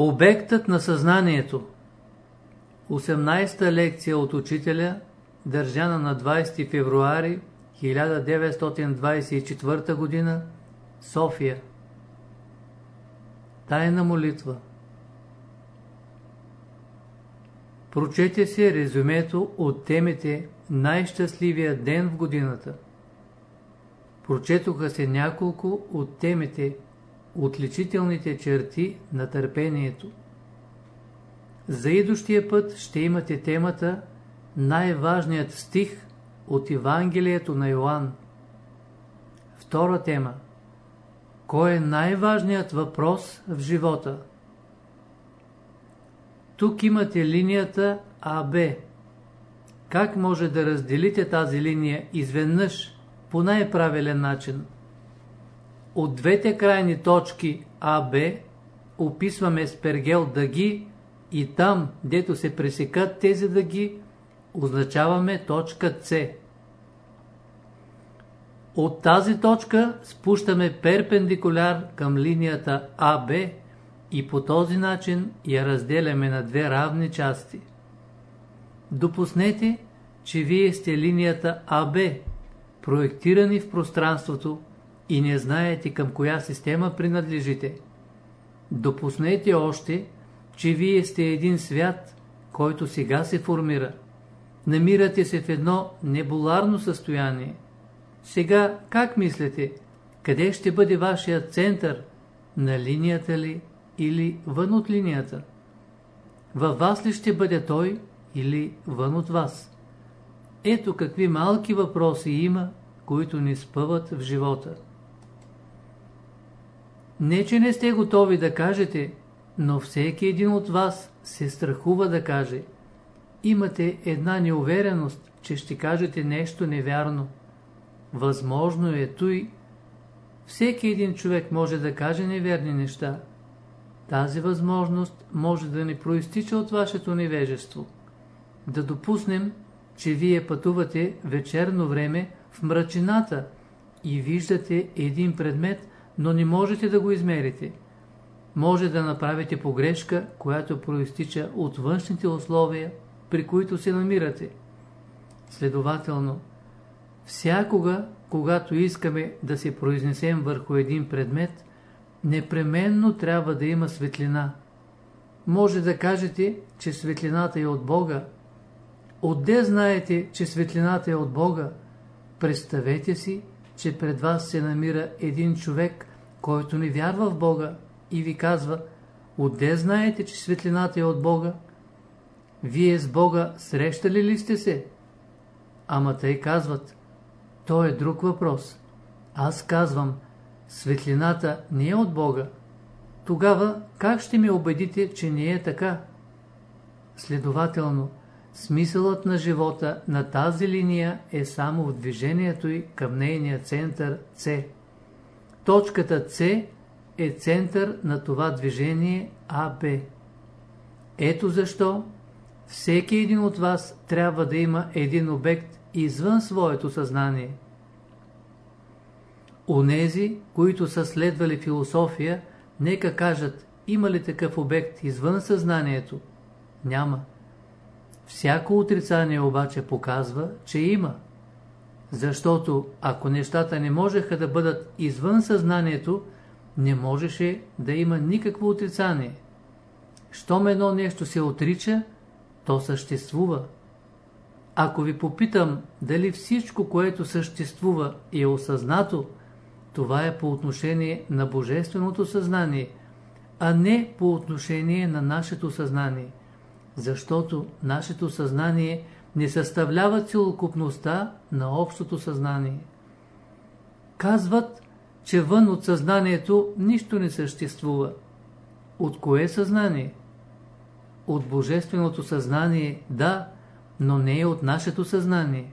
Обектът на съзнанието 18-та лекция от учителя, държана на 20 февруари 1924 г. София Тайна молитва Прочете се резюмето от темите Най-щастливия ден в годината. Прочетоха се няколко от темите Отличителните черти на търпението. За идущия път ще имате темата Най-важният стих от Евангелието на Йоанн. Втора тема Кой е най-важният въпрос в живота? Тук имате линията АБ. Как може да разделите тази линия изведнъж по най-правилен начин? От двете крайни точки АБ описваме с пергел дъги и там, дето се пресекат тези дъги, означаваме точка С. От тази точка спущаме перпендикуляр към линията АБ и по този начин я разделяме на две равни части. Допуснете, че вие сте линията АБ, проектирани в пространството и не знаете към коя система принадлежите. Допуснете още, че вие сте един свят, който сега се формира. Намирате се в едно небуларно състояние. Сега как мислите? Къде ще бъде вашия център? На линията ли или вън от линията? Във вас ли ще бъде той или вън от вас? Ето какви малки въпроси има, които ни спъват в живота. Не, че не сте готови да кажете, но всеки един от вас се страхува да каже. Имате една неувереност, че ще кажете нещо невярно. Възможно е той. Всеки един човек може да каже неверни неща. Тази възможност може да не проистича от вашето невежество. Да допуснем, че вие пътувате вечерно време в мрачината и виждате един предмет, но не можете да го измерите. Може да направите погрешка, която проистича от външните условия, при които се намирате. Следователно, всякога, когато искаме да се произнесем върху един предмет, непременно трябва да има светлина. Може да кажете, че светлината е от Бога. Отде знаете, че светлината е от Бога? Представете си, че пред вас се намира един човек, който не вярва в Бога и ви казва, отде знаете, че светлината е от Бога? Вие с Бога срещали ли сте се? Ама тъй казват, то е друг въпрос. Аз казвам, светлината не е от Бога. Тогава как ще ме убедите, че не е така? Следователно, смисълът на живота на тази линия е само в движението й към нейния център С. Точката С е център на това движение АБ. Ето защо всеки един от вас трябва да има един обект извън своето съзнание. Онези, които са следвали философия, нека кажат, има ли такъв обект извън съзнанието? Няма. Всяко отрицание обаче показва, че има. Защото ако нещата не можеха да бъдат извън съзнанието, не можеше да има никакво отрицание. Щом едно нещо се отрича, то съществува. Ако ви попитам дали всичко, което съществува е осъзнато, това е по отношение на Божественото съзнание, а не по отношение на нашето съзнание. Защото нашето съзнание не съставлява целокупността на общото съзнание. Казват, че вън от съзнанието нищо не съществува. От кое съзнание? От Божественото съзнание, да, но не е от нашето съзнание.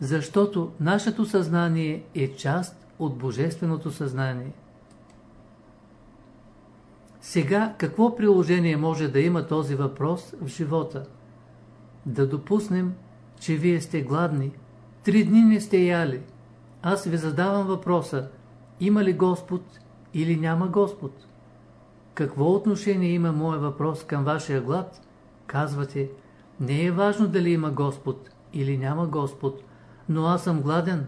Защото нашето съзнание е част от Божественото съзнание. Сега, какво приложение може да има този въпрос в живота? Да допуснем, че вие сте гладни, три дни не сте яли. Аз ви задавам въпроса, има ли Господ или няма Господ? какво отношение има моя въпрос към вашия глад? Казвате, не е важно дали има Господ или няма Господ, но аз съм гладен.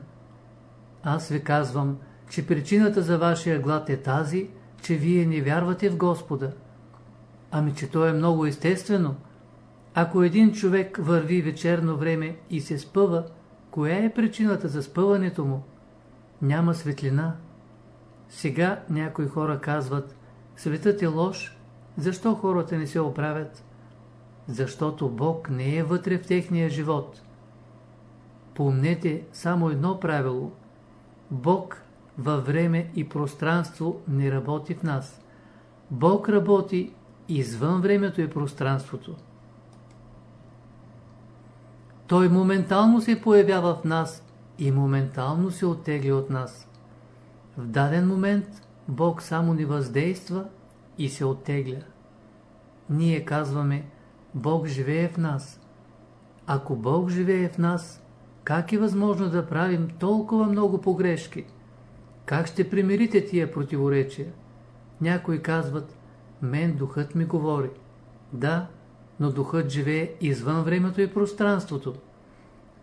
Аз ви казвам, че причината за вашия глад е тази, че вие не вярвате в Господа. Ами, че то е много естествено. Ако един човек върви вечерно време и се спъва, коя е причината за спъването му? Няма светлина. Сега някои хора казват, светът е лош, защо хората не се оправят? Защото Бог не е вътре в техния живот. Помнете само едно правило. Бог във време и пространство не работи в нас. Бог работи извън времето и пространството. Той моментално се появява в нас и моментално се оттегля от нас. В даден момент Бог само ни въздейства и се оттегля. Ние казваме, Бог живее в нас. Ако Бог живее в нас, как е възможно да правим толкова много погрешки? Как ще примирите тия противоречия? Някои казват, мен духът ми говори. Да, но духът живее извън времето и пространството.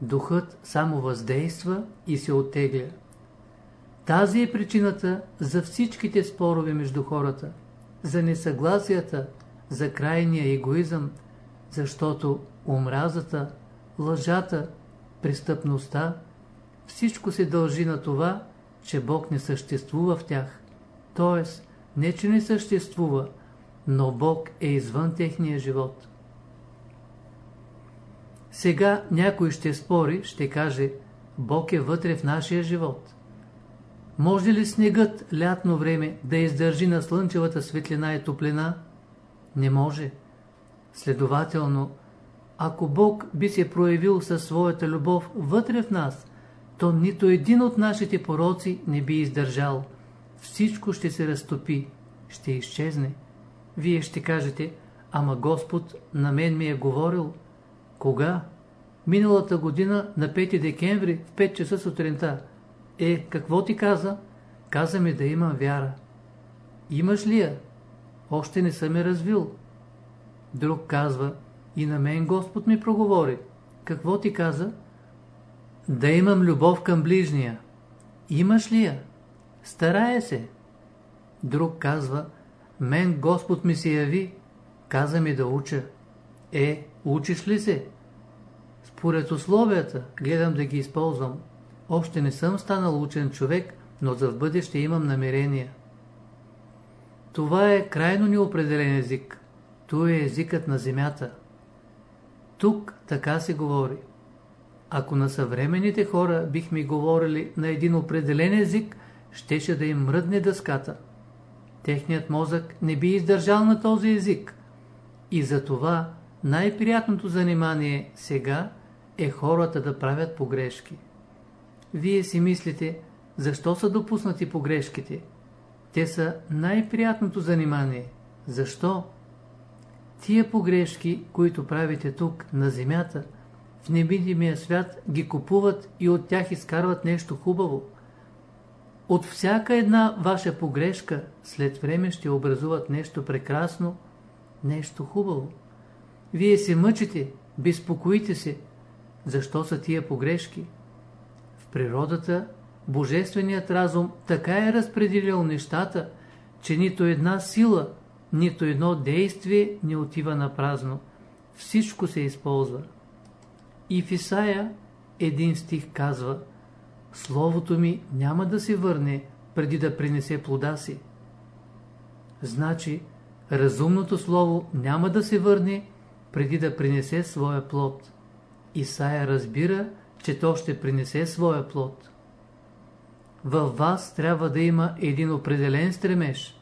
Духът само въздейства и се оттегля. Тази е причината за всичките спорове между хората, за несъгласията, за крайния егоизъм, защото омразата, лъжата, престъпността, всичко се дължи на това, че Бог не съществува в тях. Тоест, не че не съществува, но Бог е извън техния живот. Сега някой ще спори, ще каже, Бог е вътре в нашия живот. Може ли снегът лятно време да издържи на слънчевата светлина и топлина? Не може. Следователно, ако Бог би се проявил със своята любов вътре в нас, то нито един от нашите пороци не би издържал. Всичко ще се разтопи, ще изчезне. Вие ще кажете, ама Господ на мен ми е говорил. Кога? Миналата година на 5 декември в 5 часа сутринта. Е, какво ти каза? Каза ми да имам вяра. Имаш ли я? Още не съм я развил. Друг казва, и на мен Господ ми проговори. Какво ти каза? Да имам любов към ближния. Имаш ли я? Старая се. Друг казва, мен Господ ми се яви, каза ми да уча. Е, учиш ли се? Според условията, гледам да ги използвам. Още не съм станал учен човек, но за в бъдеще имам намерения. Това е крайно неопределен език. Той е езикът на земята. Тук така се говори. Ако на съвременните хора бихме говорили на един определен език, щеше да им мръдне дъската. Техният мозък не би издържал на този език. И затова най-приятното занимание сега е хората да правят погрешки. Вие си мислите, защо са допуснати погрешките? Те са най-приятното занимание. Защо? Тия погрешки, които правите тук, на земята, в невидимия свят ги купуват и от тях изкарват нещо хубаво. От всяка една ваша погрешка след време ще образуват нещо прекрасно, нещо хубаво. Вие се мъчите, безпокоите се. Защо са тия погрешки? В природата Божественият разум така е разпределил нещата, че нито една сила, нито едно действие не отива на празно. Всичко се използва. И в Исаия един стих казва Словото ми няма да се върне преди да принесе плода си. Значи, разумното слово няма да се върне преди да принесе своя плод. Исаия разбира, че то ще принесе своя плод. Във вас трябва да има един определен стремеж.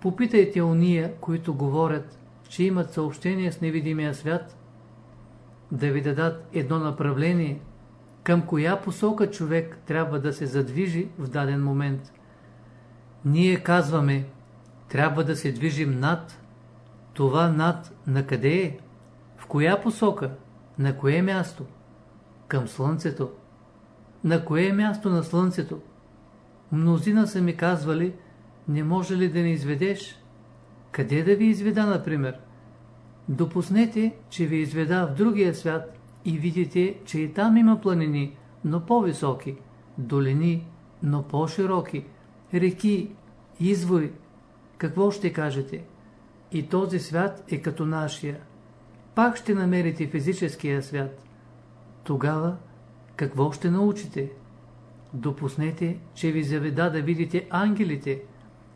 Попитайте уния, които говорят, че имат съобщение с невидимия свят, да ви дадат едно направление, към коя посока човек трябва да се задвижи в даден момент. Ние казваме, трябва да се движим над. Това над на къде е? Коя посока? На кое място? Към Слънцето. На кое място на Слънцето? Мнозина са ми казвали, не може ли да не изведеш? Къде да ви изведа, например? Допуснете, че ви изведа в другия свят и видите, че и там има планини, но по-високи, долини, но по-широки, реки, извори. Какво ще кажете? И този свят е като нашия. Пак ще намерите физическия свят. Тогава какво ще научите? Допуснете, че ви заведа да видите ангелите,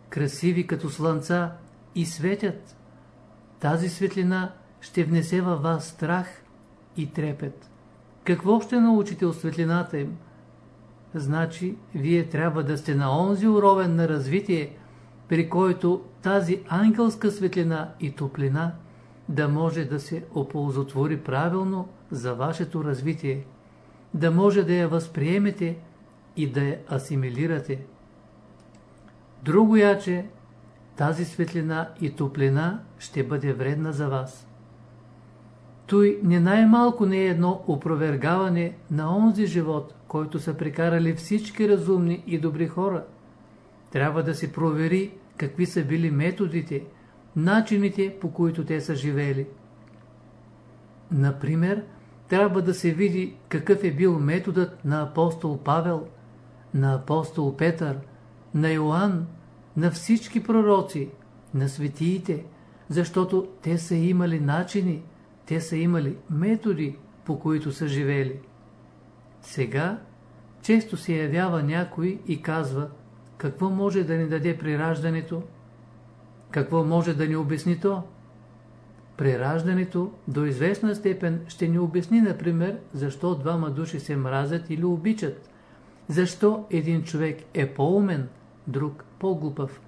красиви като слънца и светят. Тази светлина ще внесе във вас страх и трепет. Какво ще научите от светлината им? Значи, вие трябва да сте на онзи уровен на развитие, при който тази ангелска светлина и топлина да може да се оползотвори правилно за вашето развитие, да може да я възприемете и да я асимилирате. Друго яче, тази светлина и топлина ще бъде вредна за вас. Той не най-малко не е едно опровергаване на онзи живот, който са прекарали всички разумни и добри хора. Трябва да се провери какви са били методите, начините по които те са живели. Например, трябва да се види какъв е бил методът на апостол Павел, на апостол Петър, на Йоанн, на всички пророци, на светиите, защото те са имали начини, те са имали методи, по които са живели. Сега често се явява някой и казва, какво може да ни даде прираждането? Какво може да ни обясни то? Прераждането до известна степен ще ни обясни, например, защо двама души се мразят или обичат. Защо един човек е по-умен, друг по-глупав.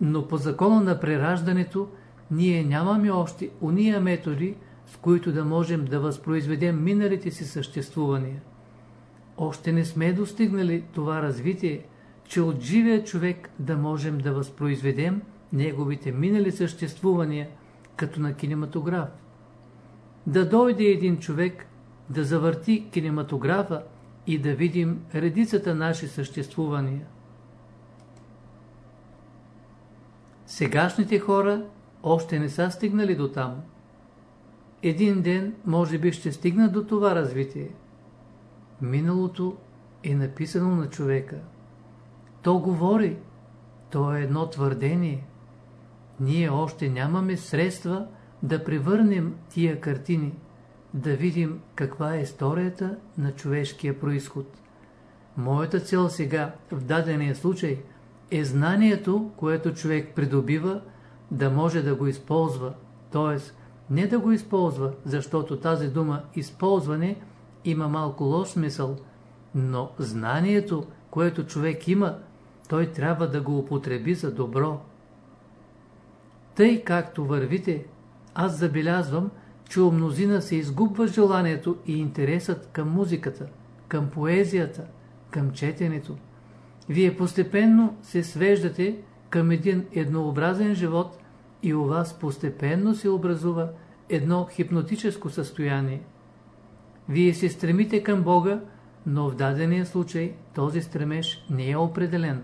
Но по закона на прераждането ние нямаме още уния методи, с които да можем да възпроизведем миналите си съществувания. Още не сме достигнали това развитие, че от живия човек да можем да възпроизведем неговите минали съществувания, като на кинематограф. Да дойде един човек, да завърти кинематографа и да видим редицата наши съществувания. Сегашните хора още не са стигнали до там. Един ден може би ще стигнат до това развитие. Миналото е написано на човека. То говори. То е едно твърдение. Ние още нямаме средства да превърнем тия картини, да видим каква е историята на човешкия происход. Моята цел сега, в дадения случай, е знанието, което човек придобива, да може да го използва. Т.е. не да го използва, защото тази дума използване има малко лош смисъл, но знанието, което човек има, той трябва да го употреби за добро. Тъй както вървите, аз забелязвам, че у мнозина се изгубва желанието и интересът към музиката, към поезията, към четенето. Вие постепенно се свеждате към един еднообразен живот и у вас постепенно се образува едно хипнотическо състояние. Вие се стремите към Бога, но в дадения случай този стремеж не е определен.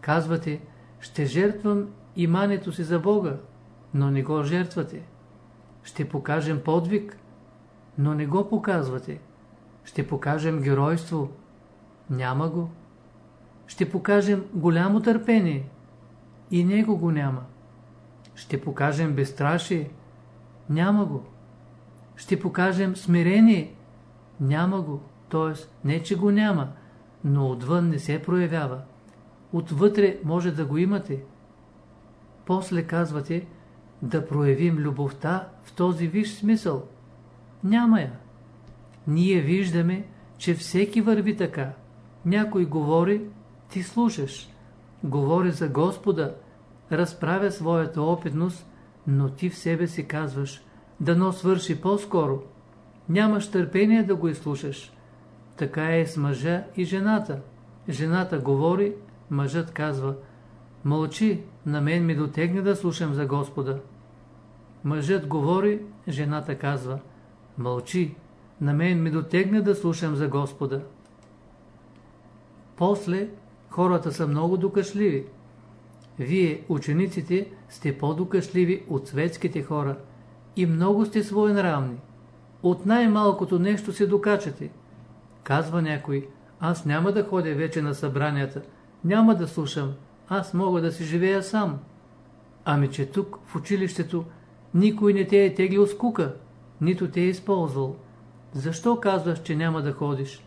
Казвате, ще жертвам имането си за Бога, но не го жертвате. Ще покажем подвиг, но не го показвате. Ще покажем геройство, няма го. Ще покажем голямо търпение, и него го няма. Ще покажем безстрашие, няма го. Ще покажем смирение, няма го. Т.е. не, че го няма, но отвън не се проявява. Отвътре може да го имате. После казвате да проявим любовта в този виш смисъл. Няма я. Ние виждаме, че всеки върви така. Някой говори, ти слушаш. Говори за Господа, разправя своята опитност, но ти в себе си казваш, дано свърши по-скоро. Нямаш търпение да го изслушаш. Така е с мъжа и жената. Жената говори, мъжът казва, мълчи, на мен ми дотегне да слушам за Господа. Мъжът говори, жената казва, мълчи, на мен ми дотегне да слушам за Господа. После хората са много докашливи. Вие, учениците, сте по-докашливи от светските хора и много сте своенравни. От най-малкото нещо се докачате. Казва някой, аз няма да ходя вече на събранията, няма да слушам, аз мога да си живея сам. Ами че тук, в училището, никой не те е теглил с кука, нито те е използвал. Защо казваш, че няма да ходиш?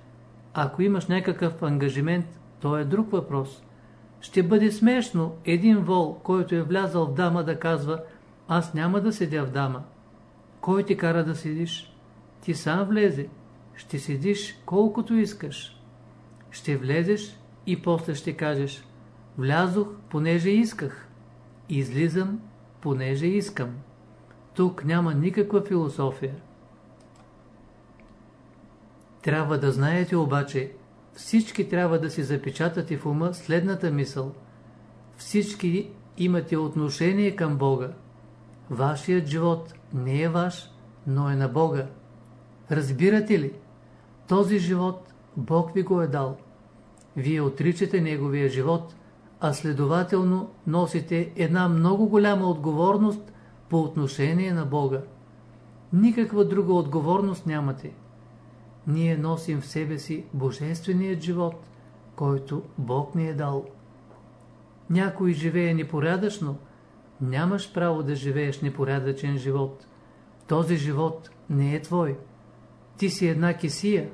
Ако имаш някакъв ангажимент, то е друг въпрос. Ще бъде смешно един вол, който е влязал в дама да казва аз няма да седя в дама. Кой ти кара да седиш? Ти сам влезе. Ще седиш колкото искаш. Ще влезеш и после ще кажеш влязох, понеже исках. Излизам, понеже искам. Тук няма никаква философия. Трябва да знаете обаче, всички трябва да си запечатате в ума следната мисъл. Всички имате отношение към Бога. Вашият живот не е ваш, но е на Бога. Разбирате ли? Този живот Бог ви го е дал. Вие отричате Неговия живот, а следователно носите една много голяма отговорност по отношение на Бога. Никаква друга отговорност нямате ние носим в себе си божественият живот, който Бог ни е дал. Някой живее непорядъчно, нямаш право да живееш непорядъчен живот. Този живот не е твой. Ти си една кисия.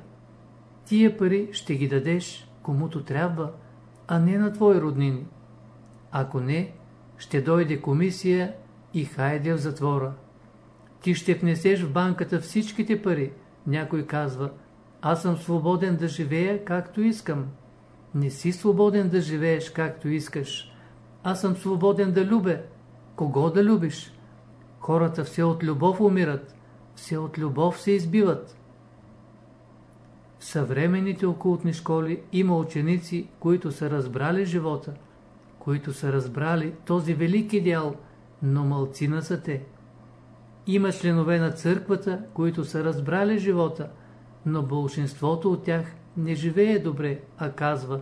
Тия пари ще ги дадеш комуто трябва, а не на твои роднини. Ако не, ще дойде комисия и хайде в затвора. Ти ще внесеш в банката всичките пари. Някой казва – аз съм свободен да живея както искам. Не си свободен да живееш както искаш. Аз съм свободен да любя. Кого да любиш? Хората все от любов умират, все от любов се избиват. Съвременните окултни школи има ученици, които са разбрали живота, които са разбрали този велик идеал, но мълцина са те. Има членове на църквата, които са разбрали живота – но большинството от тях не живее добре, а казва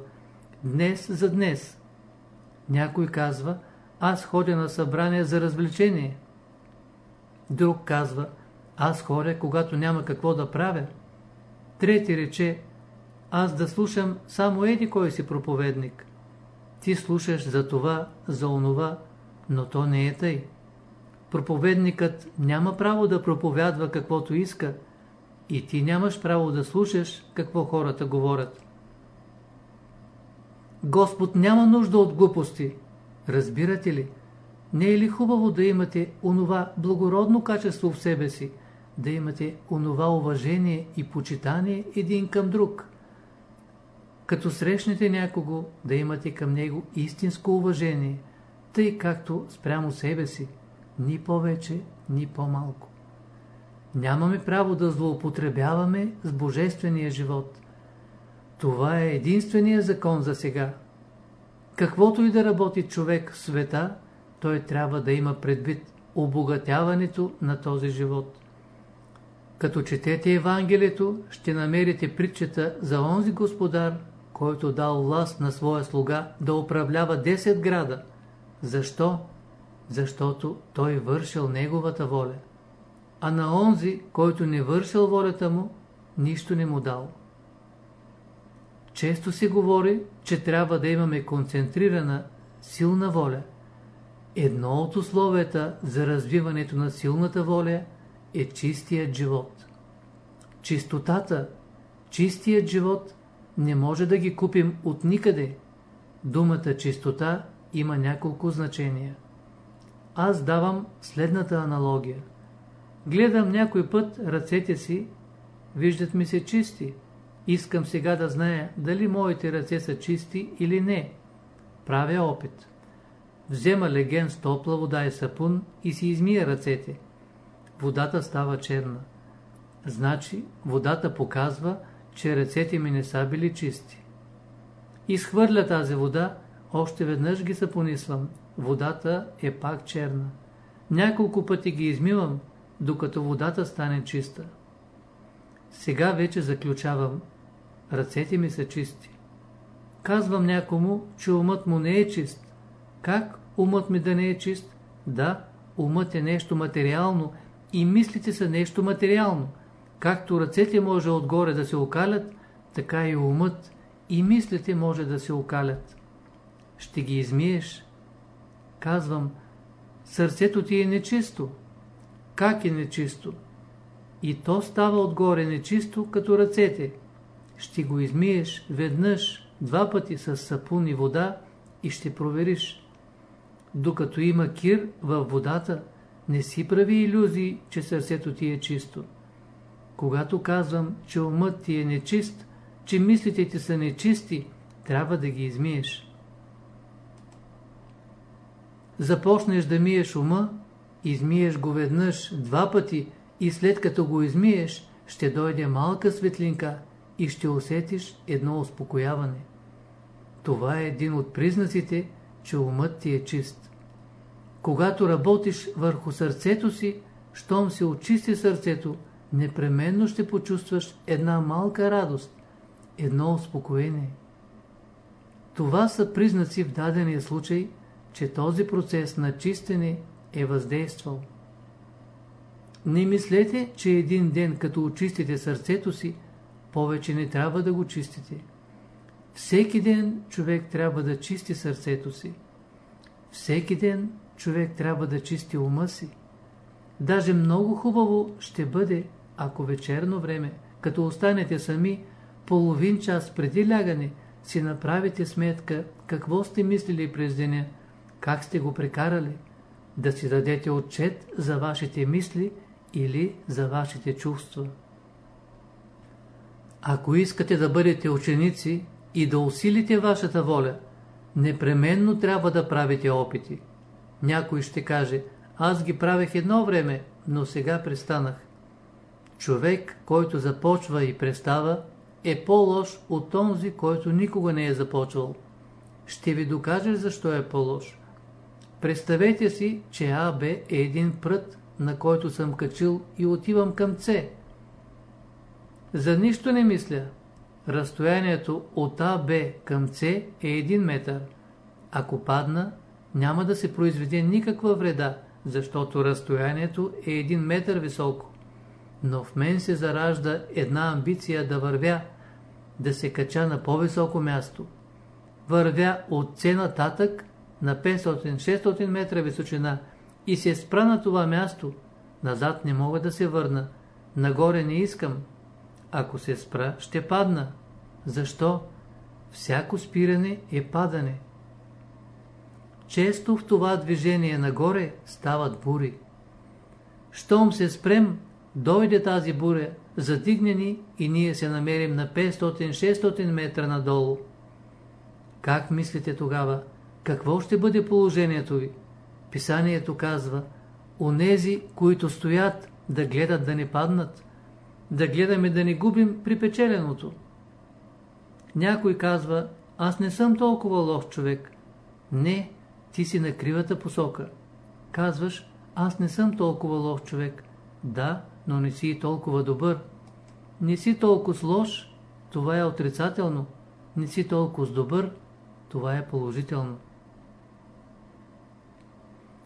днес за днес. Някой казва, аз ходя на събрание за развлечение. Друг казва, аз ходя, когато няма какво да правя. Трети рече, аз да слушам само еди кой си проповедник. Ти слушаш за това, за онова, но то не е тъй. Проповедникът няма право да проповядва каквото иска, и ти нямаш право да слушаш какво хората говорят. Господ няма нужда от глупости. Разбирате ли? Не е ли хубаво да имате онова благородно качество в себе си, да имате онова уважение и почитание един към друг? Като срещнете някого, да имате към него истинско уважение, тъй както спрямо себе си, ни повече, ни по-малко. Нямаме право да злоупотребяваме с божествения живот. Това е единствения закон за сега. Каквото и да работи човек в света, той трябва да има предвид обогатяването на този живот. Като четете Евангелието, ще намерите притчета за онзи господар, който дал власт на своя слуга да управлява 10 града. Защо? Защото той вършил неговата воля а на онзи, който не вършил волята му, нищо не му дал. Често се говори, че трябва да имаме концентрирана, силна воля. Едно от условията за развиването на силната воля е чистият живот. Чистотата, чистият живот не може да ги купим от никъде. Думата чистота има няколко значения. Аз давам следната аналогия – Гледам някой път ръцете си, виждат ми се чисти. Искам сега да зная дали моите ръце са чисти или не. Правя опит. Взема леген с топла вода и сапун и си измия ръцете. Водата става черна. Значи водата показва, че ръцете ми не са били чисти. Изхвърля тази вода, още веднъж ги сапонисвам. Водата е пак черна. Няколко пъти ги измивам, докато водата стане чиста. Сега вече заключавам. Ръцете ми са чисти. Казвам някому, че умът му не е чист. Как умът ми да не е чист? Да, умът е нещо материално и мислите са нещо материално. Както ръцете може отгоре да се окалят, така и умът и мислите може да се окалят. Ще ги измиеш. Казвам, сърцето ти е нечисто. Как е нечисто? И то става отгоре нечисто, като ръцете. Ще го измиеш веднъж, два пъти с сапун и вода и ще провериш. Докато има кир във водата, не си прави иллюзии, че сърцето ти е чисто. Когато казвам, че умът ти е нечист, че мислите ти са нечисти, трябва да ги измиеш. Започнеш да миеш ума, измиеш го веднъж, два пъти и след като го измиеш, ще дойде малка светлинка и ще усетиш едно успокояване. Това е един от признаците, че умът ти е чист. Когато работиш върху сърцето си, щом се очисти сърцето, непременно ще почувстваш една малка радост, едно успокоение. Това са признаци в дадения случай, че този процес на чистене е въздействал. Не мислете, че един ден, като очистите сърцето си, повече не трябва да го чистите. Всеки ден човек трябва да чисти сърцето си. Всеки ден човек трябва да чисти ума си. Даже много хубаво ще бъде, ако вечерно време, като останете сами, половин час преди лягане, си направите сметка какво сте мислили през деня, как сте го прекарали, да си дадете отчет за вашите мисли или за вашите чувства. Ако искате да бъдете ученици и да усилите вашата воля, непременно трябва да правите опити. Някой ще каже, аз ги правех едно време, но сега престанах. Човек, който започва и престава, е по-лош от този, който никога не е започвал. Ще ви докажа защо е по-лош. Представете си, че АБ е един прът, на който съм качил и отивам към С. За нищо не мисля. Разстоянието от АБ към С е 1 метър. Ако падна, няма да се произведе никаква вреда, защото разстоянието е 1 метър високо. Но в мен се заражда една амбиция да вървя, да се кача на по-високо място. Вървя от С нататък на 500-600 метра височина и се спра на това място, назад не мога да се върна, нагоре не искам. Ако се спра, ще падна. Защо? Всяко спиране е падане. Често в това движение нагоре стават бури. Щом се спрем, дойде тази буря, задигне ни и ние се намерим на 500-600 метра надолу. Как мислите тогава? Какво ще бъде положението ви? Писанието казва, онези, които стоят, да гледат да не паднат, да гледаме да не губим припечеленото. Някой казва, аз не съм толкова лош човек. Не, ти си на кривата посока. Казваш, аз не съм толкова лош човек. Да, но не си толкова добър. Не си толкова лош, това е отрицателно. Не си толкова добър, това е положително.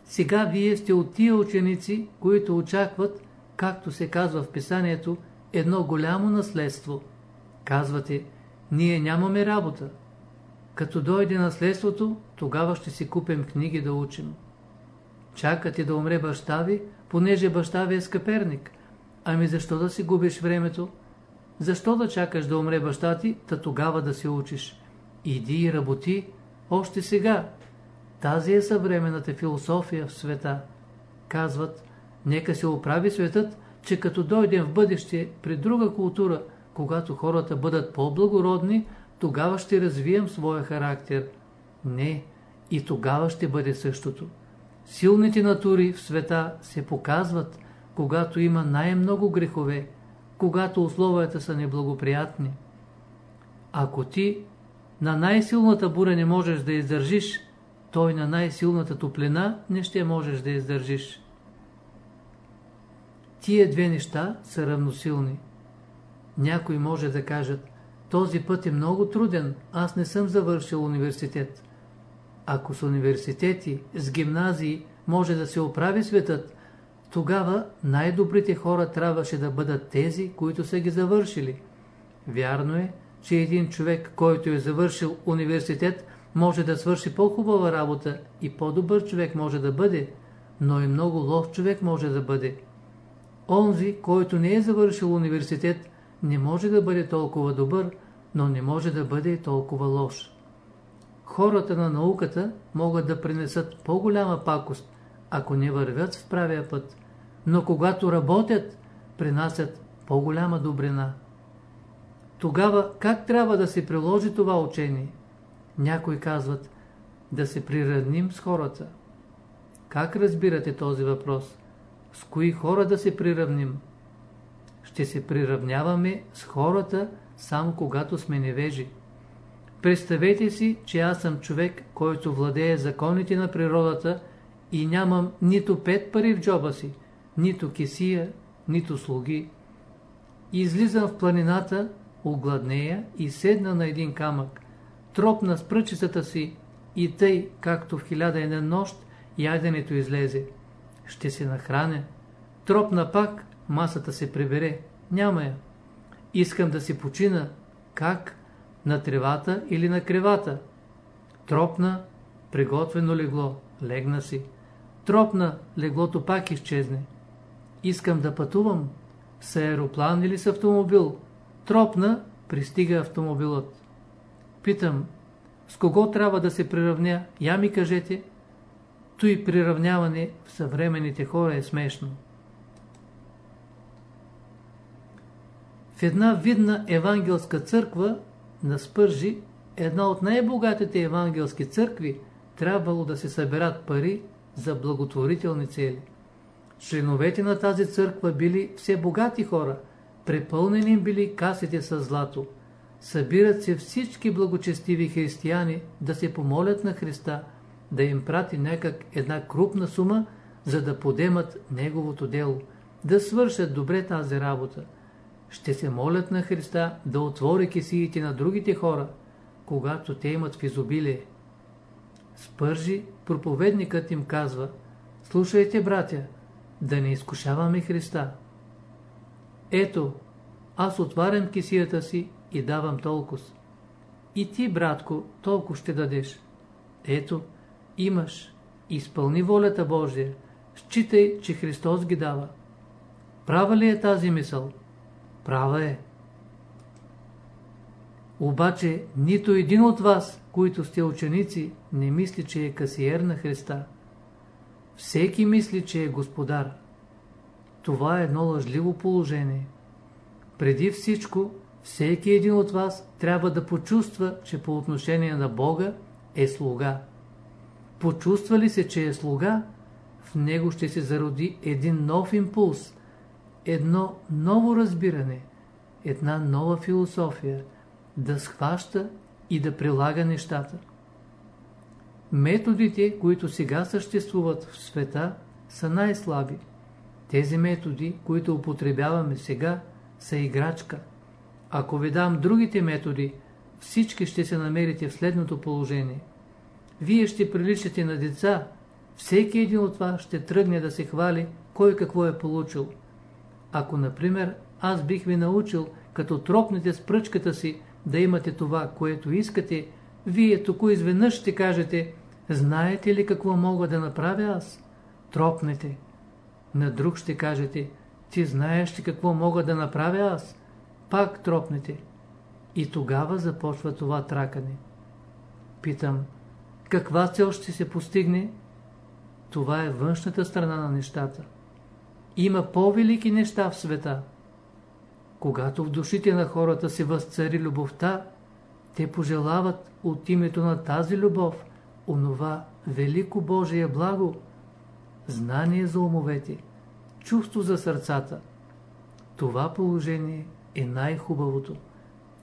Сега вие сте от тия ученици, които очакват, както се казва в писанието, едно голямо наследство. Казвате, ние нямаме работа. Като дойде наследството, тогава ще си купим книги да учим. Чакате да умре баща ви, понеже баща ви е скъперник. Ами защо да си губиш времето? Защо да чакаш да умре баща ти, та тогава да се учиш? Иди и работи, още сега. Тази е съвременната философия в света. Казват, нека се оправи светът, че като дойдем в бъдеще при друга култура, когато хората бъдат по-благородни, тогава ще развием своя характер. Не, и тогава ще бъде същото. Силните натури в света се показват, когато има най-много грехове, когато условията са неблагоприятни. Ако ти на най-силната буря не можеш да издържиш, той на най-силната топлина не ще можеш да издържиш. Тия две неща са равносилни. Някой може да кажат, този път е много труден, аз не съм завършил университет. ако с университети, с гимназии може да се оправи светът, тогава най-добрите хора трябваше да бъдат тези, които са ги завършили. Вярно е, че един човек, който е завършил университет, може да свърши по-хубава работа и по-добър човек може да бъде, но и много лош човек може да бъде. Онзи, който не е завършил университет, не може да бъде толкова добър, но не може да бъде толкова лош. Хората на науката могат да принесат по-голяма пакост, ако не вървят в правия път, но когато работят, принасят по-голяма добрина. Тогава как трябва да се приложи това учение? Някои казват да се приравним с хората. Как разбирате този въпрос? С кои хора да се приравним? Ще се приравняваме с хората, само когато сме невежи. Представете си, че аз съм човек, който владее законите на природата и нямам нито пет пари в джоба си, нито кисия, нито слуги. Излизам в планината, огладнея и седна на един камък, тропна с пръчицата си и тъй, както в хиляда една нощ, яденето излезе. Ще се нахраня. Тропна пак, масата се прибере. Няма я. Искам да си почина. Как? На тревата или на кревата? Тропна, приготвено легло. Легна си. Тропна, леглото пак изчезне. Искам да пътувам. С аероплан или с автомобил. Тропна, пристига автомобилът. Питам, с кого трябва да се приравня? Я ми кажете. Той приравняване в съвременните хора е смешно. В една видна евангелска църква на Спържи, една от най-богатите евангелски църкви, трябвало да се съберат пари за благотворителни цели. Членовете на тази църква били все богати хора, препълнени били касите с злато. Събират се всички благочестиви християни да се помолят на Христа, да им прати някак една крупна сума, за да подемат Неговото дело, да свършат добре тази работа ще се молят на Христа да отвори кесиите на другите хора, когато те имат в изобилие. Спържи, проповедникът им казва, слушайте, братя, да не изкушаваме Христа. Ето, аз отварям кисията си и давам толкова. И ти, братко, толкова ще дадеш. Ето, имаш, изпълни волята Божия, считай, че Христос ги дава. Права ли е тази мисъл? Права е. Обаче нито един от вас, които сте ученици, не мисли, че е касиер на Христа. Всеки мисли, че е господар. Това е едно лъжливо положение. Преди всичко, всеки един от вас трябва да почувства, че по отношение на Бога е слуга. Почувства ли се, че е слуга, в него ще се зароди един нов импулс, едно ново разбиране, една нова философия, да схваща и да прилага нещата. Методите, които сега съществуват в света, са най-слаби. Тези методи, които употребяваме сега, са играчка. Ако ви дам другите методи, всички ще се намерите в следното положение. Вие ще приличате на деца, всеки един от вас ще тръгне да се хвали кой какво е получил. Ако, например, аз бих ви научил, като тропнете с пръчката си, да имате това, което искате, вие току изведнъж ще кажете, знаете ли какво мога да направя аз? Тропнете. На друг ще кажете, ти знаеш ли какво мога да направя аз? Пак тропнете. И тогава започва това тракане. Питам, каква цел ще се постигне? Това е външната страна на нещата. Има по-велики неща в света. Когато в душите на хората се възцари любовта, те пожелават от името на тази любов онова велико Божие благо, знание за умовете, чувство за сърцата. Това положение е най-хубавото,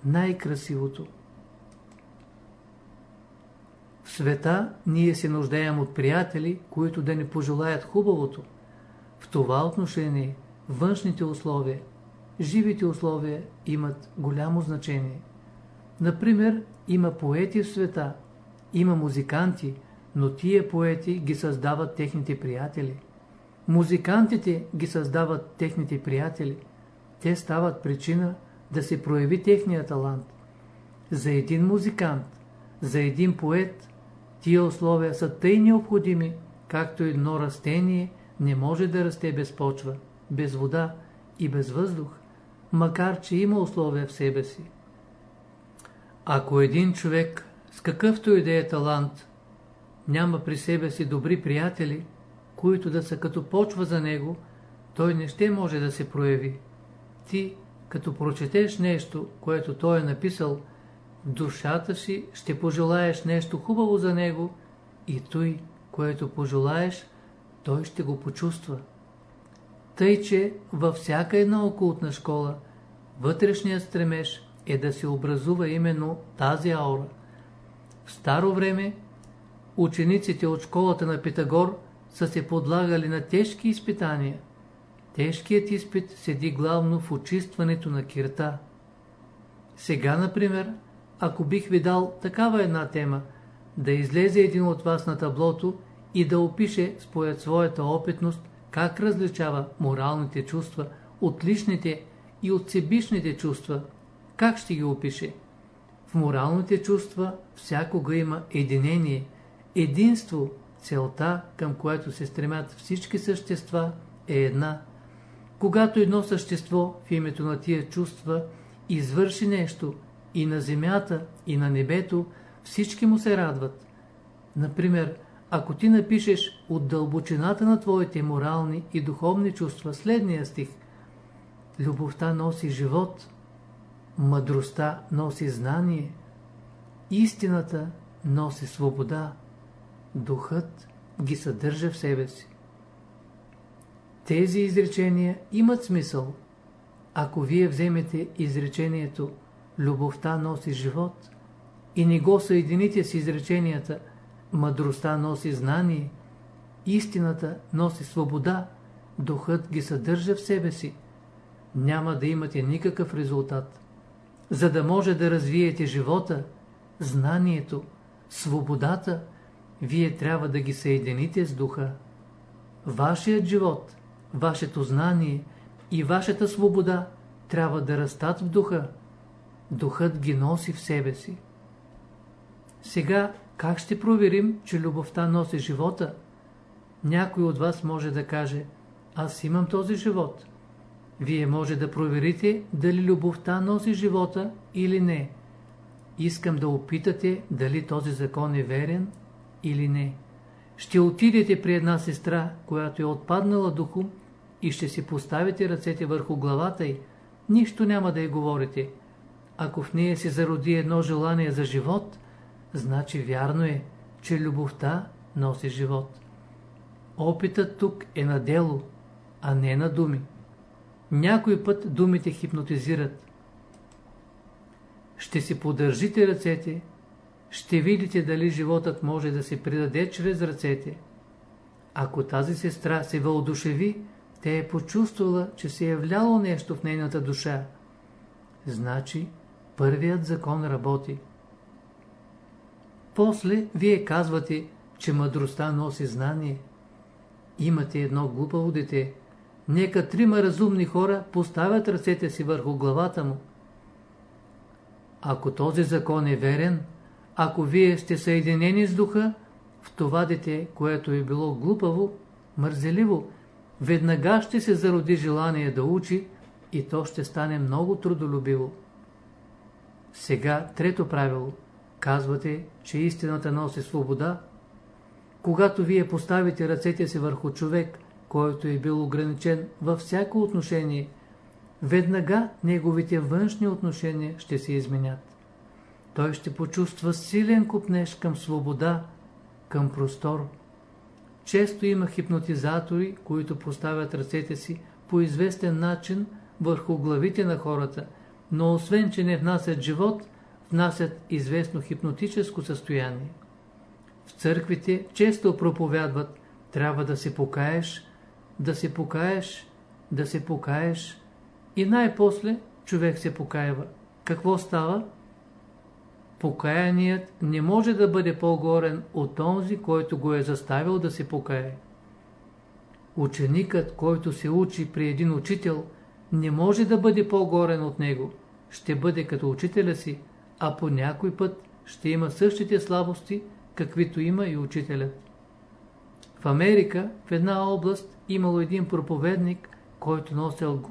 най-красивото. В света ние се нуждаем от приятели, които да ни пожелаят хубавото, в това отношение външните условия, живите условия имат голямо значение. Например, има поети в света, има музиканти, но тия поети ги създават техните приятели. Музикантите ги създават техните приятели. Те стават причина да се прояви техния талант. За един музикант, за един поет, тия условия са тъй необходими, както едно растение не може да расте без почва, без вода и без въздух, макар че има условия в себе си. Ако един човек с какъвто и да е талант няма при себе си добри приятели, които да са като почва за него, той не ще може да се прояви. Ти, като прочетеш нещо, което той е написал, душата си ще пожелаеш нещо хубаво за него и той, което пожелаеш, той ще го почувства. Тъй, че във всяка една окултна школа вътрешният стремеж е да се образува именно тази аура. В старо време учениците от школата на Питагор са се подлагали на тежки изпитания. Тежкият изпит седи главно в очистването на кирта. Сега, например, ако бих ви дал такава една тема, да излезе един от вас на таблото и да опише според своята опитност как различава моралните чувства от личните и от себичните чувства, как ще ги опише? В моралните чувства всякога има единение, единство, целта, към което се стремят всички същества, е една. Когато едно същество в името на тия чувства извърши нещо и на земята, и на небето, всички му се радват. Например, ако ти напишеш от дълбочината на твоите морални и духовни чувства следния стих Любовта носи живот, мъдростта носи знание, истината носи свобода, духът ги съдържа в себе си. Тези изречения имат смисъл. Ако вие вземете изречението Любовта носи живот и не го съедините с изреченията Мъдростта носи знание, истината носи свобода, духът ги съдържа в себе си, няма да имате никакъв резултат. За да може да развиете живота, знанието, свободата, вие трябва да ги съедините с духа. Вашият живот, вашето знание и вашата свобода трябва да растат в духа. Духът ги носи в себе си. Сега, как ще проверим, че любовта носи живота? Някой от вас може да каже, аз имам този живот. Вие може да проверите дали любовта носи живота или не. Искам да опитате дали този закон е верен или не. Ще отидете при една сестра, която е отпаднала духом и ще си поставите ръцете върху главата й. Нищо няма да й говорите. Ако в нея се зароди едно желание за живот, значи вярно е, че любовта носи живот. Опитът тук е на дело, а не на думи. Някой път думите хипнотизират. Ще си подържите ръцете, ще видите дали животът може да се придаде чрез ръцете. Ако тази сестра се въодушеви, те е почувствала, че се е вляло нещо в нейната душа. Значи, първият закон работи. После вие казвате, че мъдростта носи знание. Имате едно глупаво дете, Нека трима разумни хора поставят ръцете си върху главата му. Ако този закон е верен, ако вие сте съединени с духа, в това дете, което е било глупаво, мързеливо, веднага ще се зароди желание да учи и то ще стане много трудолюбиво. Сега трето правило. Казвате, че истината носи свобода. Когато вие поставите ръцете си върху човек, който е бил ограничен във всяко отношение, веднага неговите външни отношения ще се изменят. Той ще почувства силен купнеж към свобода, към простор. Често има хипнотизатори, които поставят ръцете си по известен начин върху главите на хората, но освен, че не внасят живот, внасят известно хипнотическо състояние. В църквите често проповядват, трябва да се покаеш, да се покаеш, да се покаеш и най-после човек се покаева. Какво става? покаяният не може да бъде по-горен от този, който го е заставил да се покае. Ученикът, който се учи при един учител, не може да бъде по-горен от него. Ще бъде като учителя си, а по някой път ще има същите слабости, каквито има и учителят. В Америка, в една област, имало един проповедник, който носил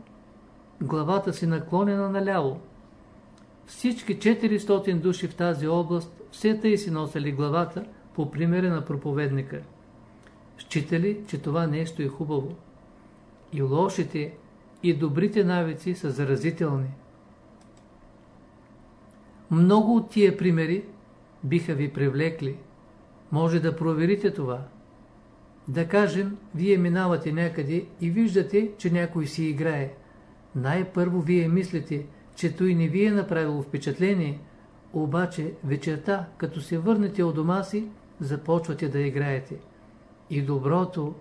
главата си наклонена наляво. Всички 400 души в тази област все тъй си носили главата по примера на проповедника. Считали, че това нещо е хубаво. И лошите, и добрите навици са заразителни. Много от тия примери биха ви привлекли. Може да проверите това. Да кажем, вие минавате някъде и виждате, че някой си играе. Най-първо вие мислите, че той не ви е направило впечатление, обаче вечерта, като се върнете от дома си, започвате да играете. И доброто,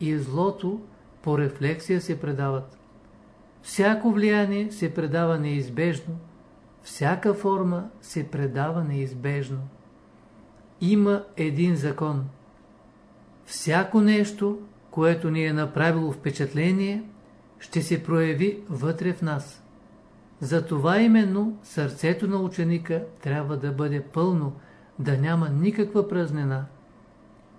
и злото по рефлексия се предават. Всяко влияние се предава неизбежно, всяка форма се предава неизбежно. Има един закон. Всяко нещо, което ни е направило впечатление, ще се прояви вътре в нас. Затова именно сърцето на ученика трябва да бъде пълно, да няма никаква празнина.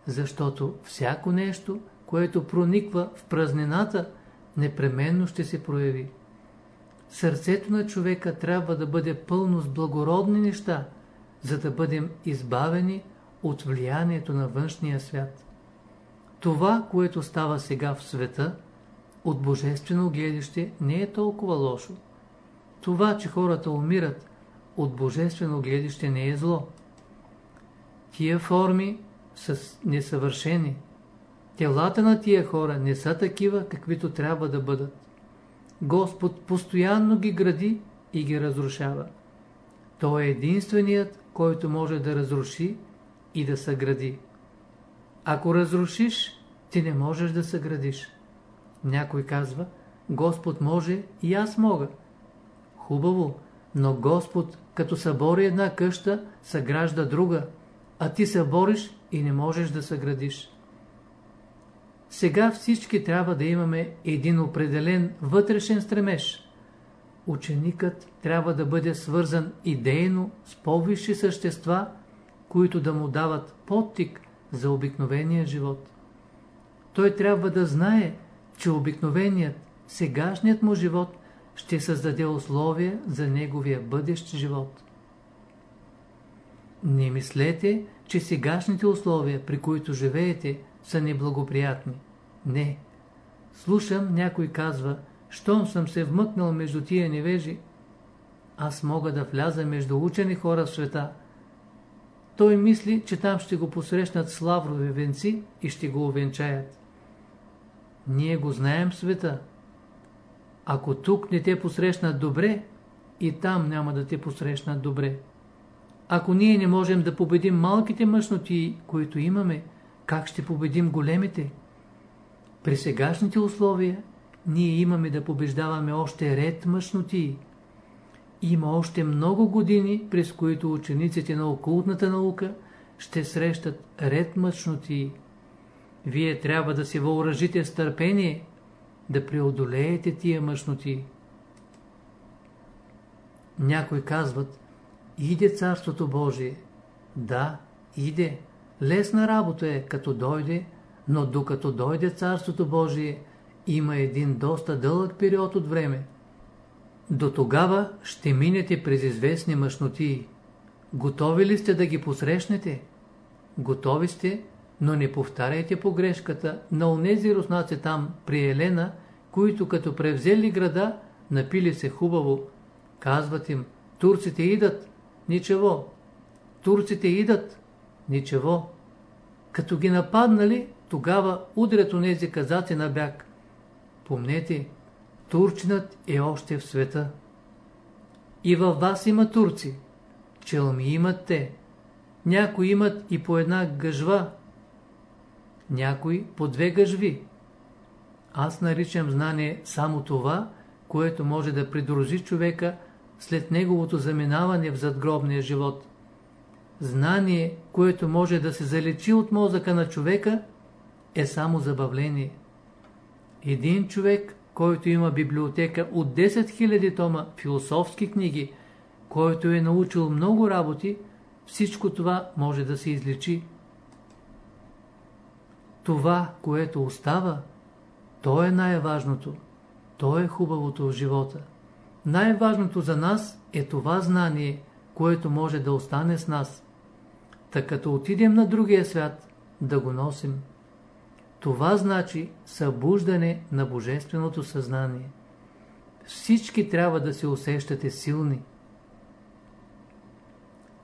Защото всяко нещо, което прониква в празнината, непременно ще се прояви. Сърцето на човека трябва да бъде пълно с благородни неща, за да бъдем избавени от влиянието на външния свят. Това, което става сега в света, от божествено гледаще не е толкова лошо. Това, че хората умират, от божествено гледаще не е зло. Тия форми са несъвършени. Телата на тия хора не са такива, каквито трябва да бъдат. Господ постоянно ги гради и ги разрушава. Той е единственият, който може да разруши и да съгради. Ако разрушиш, ти не можеш да съградиш. Някой казва, Господ може и аз мога. Хубаво, но Господ, като събори една къща, съгражда друга, а ти събориш и не можеш да съградиш. Сега всички трябва да имаме един определен вътрешен стремеж. Ученикът трябва да бъде свързан идейно с по-висши същества, които да му дават подтик за обикновения живот. Той трябва да знае, че обикновеният, сегашният му живот ще създаде условия за неговия бъдещ живот. Не мислете, че сегашните условия, при които живеете, са неблагоприятни. Не. Слушам, някой казва, щом съм се вмъкнал между тия невежи, аз мога да вляза между учени хора в света. Той мисли, че там ще го посрещнат с лаврови венци и ще го увенчаят. Ние го знаем света. Ако тук не те посрещнат добре, и там няма да те посрещнат добре. Ако ние не можем да победим малките мъжноти, които имаме, как ще победим големите? При сегашните условия ние имаме да побеждаваме още ред мъжноти. Има още много години, през които учениците на окултната наука ще срещат ред мъжноти. Вие трябва да се въоръжите с търпение, да преодолеете тия мъжноти. Някои казват, иде Царството Божие. Да, иде. Лесна работа е, като дойде, но докато дойде Царството Божие, има един доста дълъг период от време. До тогава ще минете през известни мъжноти. Готови ли сте да ги посрещнете? Готови сте, но не повтаряйте погрешката на онези руснаци там при Елена, които като превзели града, напили се хубаво. Казват им, турците идат, ничево. Турците идат, ничево. Като ги нападнали, тогава удрят онези казаци на бяг. Помнете, турчинът е още в света. И във вас има турци. Челми имат те. Някои имат и по една гъжва, някои по две гъжви. Аз наричам знание само това, което може да придружи човека след неговото заминаване в задгробния живот. знание, което може да се залечи от мозъка на човека, е само забавление. Един човек, който има библиотека от 10 000 тома философски книги, който е научил много работи, всичко това може да се излечи. Това, което остава, то е най-важното. То е хубавото в живота. Най-важното за нас е това знание, което може да остане с нас. Така като отидем на другия свят, да го носим. Това значи събуждане на Божественото съзнание. Всички трябва да се усещате силни.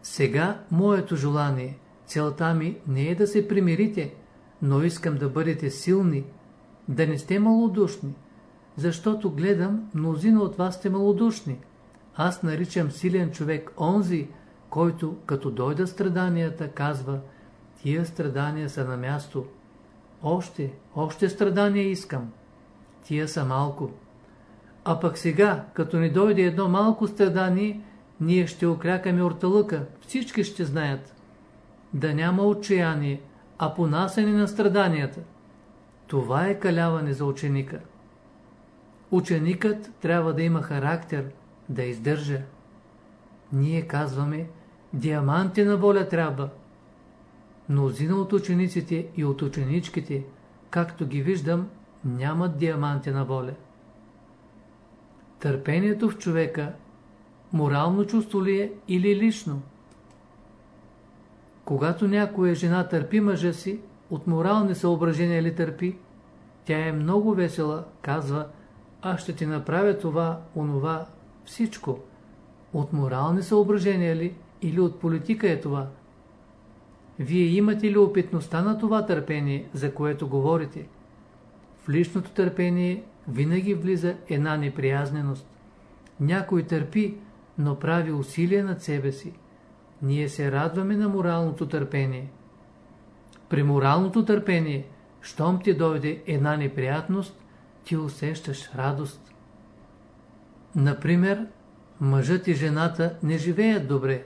Сега моето желание, целта ми не е да се примирите, но искам да бъдете силни, да не сте малодушни, защото гледам, мнозина от вас сте малодушни. Аз наричам силен човек онзи, който като дойда страданията казва, тия страдания са на място. Още, още страдания искам. Тия са малко. А пък сега, като ни дойде едно малко страдание, ние ще окрякаме орталъка, всички ще знаят. Да няма отчаяние, а понасене на страданията. Това е каляване за ученика. Ученикът трябва да има характер, да издържа. Ние казваме, диаманти на воля трябва. Мнозина от учениците и от ученичките, както ги виждам, нямат диаманти на воля. Търпението в човека морално чувство ли е или лично? Когато някоя жена търпи мъжа си, от морални съображения ли търпи? Тя е много весела, казва, аз ще ти направя това, онова, всичко. От морални съображения ли или от политика е това? Вие имате ли опитността на това търпение, за което говорите? В личното търпение винаги влиза една неприязненост. Някой търпи, но прави усилия над себе си. Ние се радваме на моралното търпение. При моралното търпение, щом ти дойде една неприятност, ти усещаш радост. Например, мъжът и жената не живеят добре.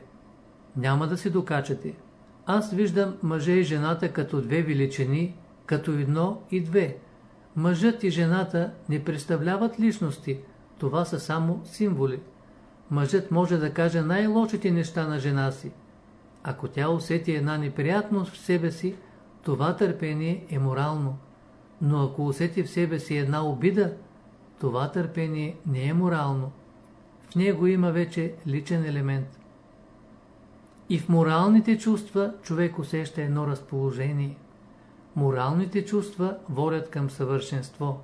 Няма да си докачате. Аз виждам мъжа и жената като две величини, като едно и две. Мъжът и жената не представляват личности, това са само символи мъжът може да каже най-лошите неща на жена си. Ако тя усети една неприятност в себе си, това търпение е морално. Но ако усети в себе си една обида, това търпение не е морално. В него има вече личен елемент. И в моралните чувства човек усеща едно разположение. Моралните чувства водят към съвършенство.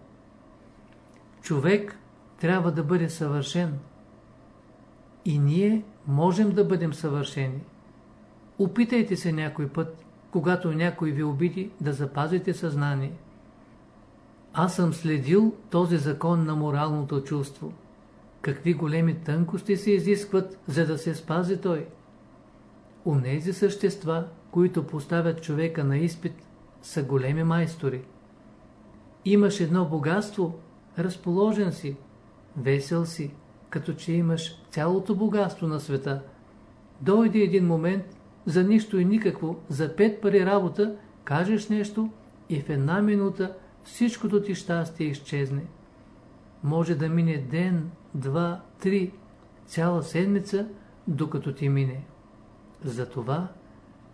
Човек трябва да бъде съвършен. И ние можем да бъдем съвършени. Опитайте се някой път, когато някой ви обиди, да запазите съзнание. Аз съм следил този закон на моралното чувство. Какви големи тънкости се изискват, за да се спази той. Унези същества, които поставят човека на изпит, са големи майстори. Имаш едно богатство, разположен си, весел си, като че имаш цялото богатство на света. Дойде един момент, за нищо и никакво, за пет пари работа, кажеш нещо и в една минута всичкото ти щастие изчезне. Може да мине ден, два, три, цяла седмица, докато ти мине. Затова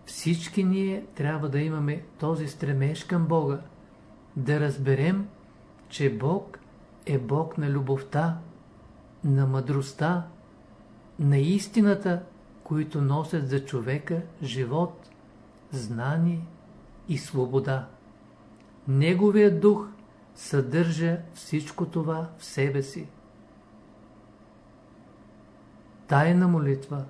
всички ние трябва да имаме този стремеж към Бога, да разберем, че Бог е Бог на любовта, на мъдростта, на истината, които носят за човека живот, знание и свобода. Неговият дух съдържа всичко това в себе си. Тайна молитва